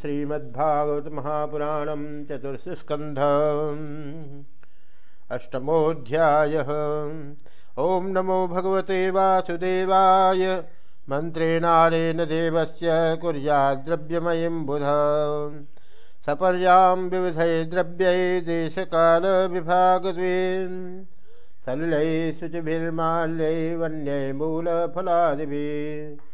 श्रीमद्भागवत महापुराणम चतुर्थस्कंध अष्टमोध्याय ओम नमो भगवते वासुदेवाय। मंत्रेणारेण देवस्य कुर्याद्रव्यमयीं बुध। सपर्यां विविधैर्द्रव्यै देशकालविभागद्वीन् सलिलै शुचिभिर्माल्यै वन्यै मूलफलादिभिः।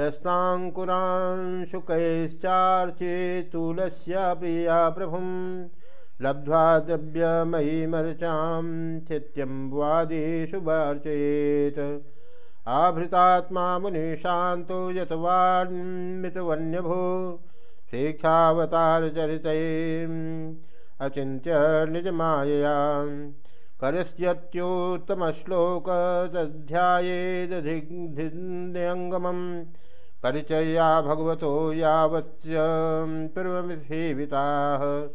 शस्ताङ्कुरांशुकैश्चार्चेतूलस्य प्रिया प्रभुं लब्ध्वा द्रव्यमयीमर्चां चित्यं वादिषु वार्चयेत्। आभृतात्मा मुनिशान्तो यतवान्मितवन्यभो शिक्षावतारचरितैम् अचिन्त्य निजमायया। करस्यत्युत्तमश्लोकध्यायेदधिङ्गमम् परिचर्या भगवतो यावस्य पूर्वमिसेविताः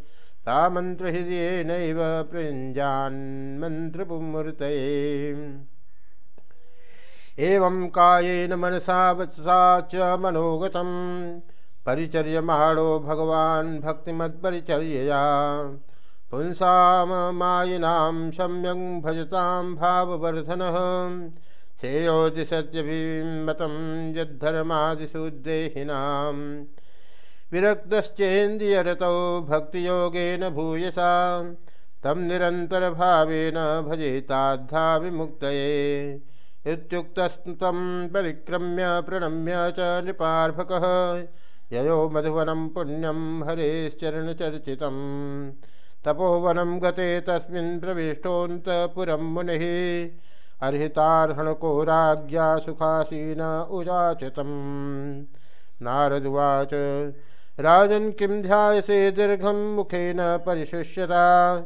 ता मन्त्रहृदयेनैव प्रयुञ्जान्मन्त्रपुमूर्तये। एवं कायेन मनसा वत्सा च मनोगतं। परिचर्यमाणो भगवान् भक्तिमत्परिचर्यया। पुंसाममायिनां सम्यं भजतां भाववर्धनः। श्रेयोति सत्यभिमतं यद्धर्मादिशुद्धेहिनां विरक्तश्चेन्द्रियरतौ भक्तियोगेन भूयसा। तं निरन्तरभावेन भजेताद्धा विमुक्तये इत्युक्तस्तं परिक्रम्य प्रणम्य च नृपार्भकः। ययो मधुवनं पुण्यं हरेश्चरणचर्चितम्। तपोवनं गते तस्मिन् प्रविष्टोऽन्तपुरं मुनिः। अर्हितार्हणको राज्ञा सुखासीन उवाचितम् नारदुवाच राजन् किं ध्यायसे दीर्घं मुखेन परिशुष्यता?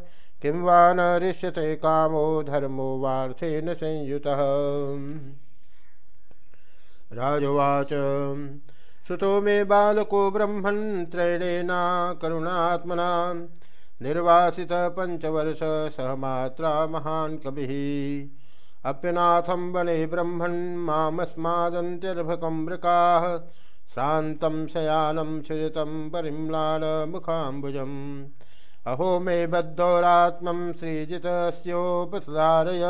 किं वा न कामो धर्मो वार्थेन संयुतः? राजवाच सुतो मे बालको ब्रह्मन् त्रैणेना करुणात्मना, निर्वासित पंचवर्ष सहमात्रा महान कवि। अप्यनाथम वने ब्रह्मन् मामस्मादन्त्यर्भकं मृकाः श्रान्तं शयानं सुजितं परिम्लानमुखाम्बुजम् अहो मे बद्धोरात्मं श्रीजितस्योपसधारय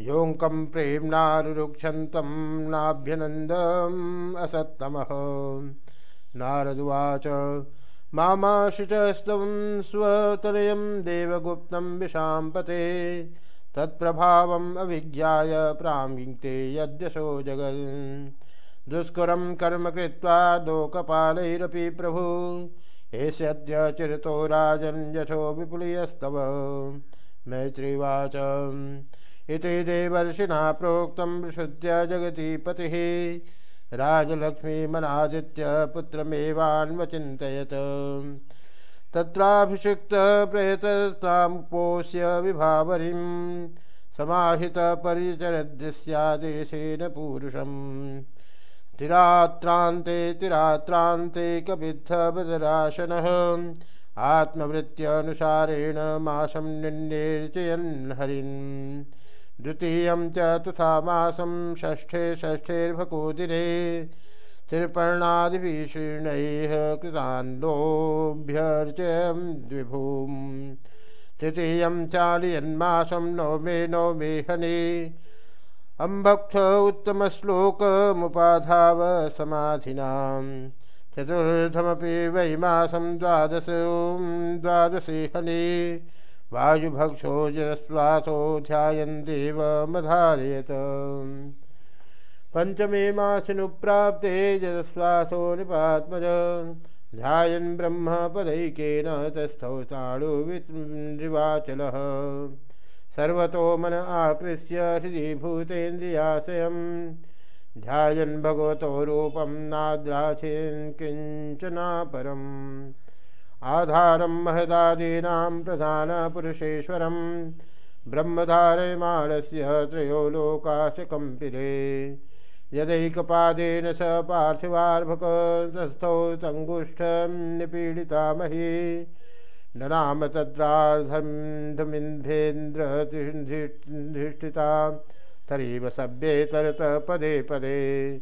योऽङ्कं प्रेम्नारुरुक्षन्तं नाभ्यनन्दम् असत्तमः। नारदुवाच मामाशुचस्तवं स्वतनयं देवगुप्तं विशाम्पते। तत्प्रभावम् अभिज्ञाय प्राङ्गिङ्क्ते यद्यशो जगन्। दुष्करं कर्म कृत्वा लोकपालैरपि प्रभु। एष्यद्य चिरतो राजन् यशो विपुलीयस्तव। मैत्रीवाच। इति देवर्षिणा प्रोक्तं विशुद्ध्य जगति पतिः राजलक्ष्मीमनादित्य पुत्रमेवान्वचिन्तयत्। तत्राभिषिक्तप्रयततामुपोष्य विभावरीं समाहितपरिचरदृश्यादेशेन पूरुषम्। तिरात्रान्ते तिरात्रान्ते कविद्धबदराशनः आत्मवृत्त्यनुसारेण मासं निन्येर्चयन् हरिन्। द्वितीयं च तथा मासं षष्ठे षष्ठेर्भको दिने त्रिपर्णादिभिशीर्णैः कृतान्नोऽभ्यर्चयं द्विभूम्। तृतीयं चालयन्मासं नवमे नवमे हने अम्भक्ष उत्तमश्लोकमुपाधाव समाधिनां चतुर्थमपि वै मासं द्वादश द्वादशे हने वायुभक्षो जस्वासो ध्यायन् देवमधारयत पञ्चमे मासिनुप्राप्ते जस्वासो निपात्मज। ध्यायन् ब्रह्मपदैकेन तस्थौ ताडुविवाचलः सर्वतो मन आकृष्य हृदि भूतेन्द्रियाशयं ध्यायन् भगवतो रूपं नाद्राचेन् किञ्चनापरम्। आधारं महदादीनां प्रधानपुरुषेश्वरं ब्रह्मधारयमाणस्य त्रयो लोकाश कम्पिरे यदैकपादेन स पार्थिवार्भकस्थौ सङ्गुष्ठं निपीडिता मही न नाम तद्रार्धमिन्धेन्द्रधिष्ठिता तरीव सभ्ये तरत पदे पदे।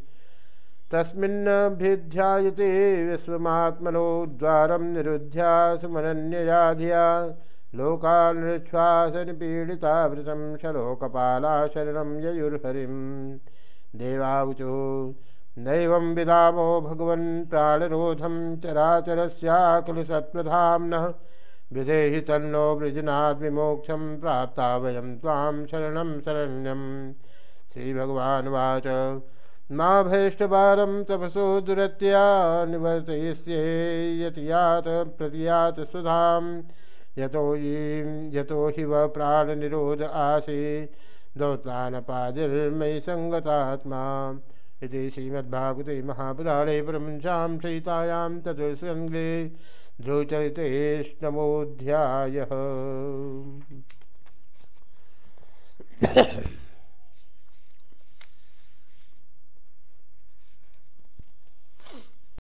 तस्मिन्नभिध्यायते विश्वमात्मनो द्वारं निरुध्या सुमनन्यया धिया लोकानृच्छ्वासनिपीडिता वृतं शलोकपाला शरणं ययुर्हरिं देवावुचो। नैवं विदामो भगवन् प्राणरोधं चराचरस्याखिल सत्त्वधाम्नः विधेहि तन्नो वृजनाद्विमोक्षं प्राप्ता वयं त्वां शरणं शरण्यं। श्रीभगवानुवाच। मा भैष्टवारं तपसो दुरत्या निवर्तयिष्ये यतियात प्रतियात सुधां यतो यतो हि वः प्राणनिरोध आसि। दौत्लानपादिर्मयि सङ्गतात्मा इति श्रीमद्भागवते महापुराणे ब्रह्मशां सहितायां चतुर्सङ्गे ध्रुवचरितेष्टमोऽध्यायः।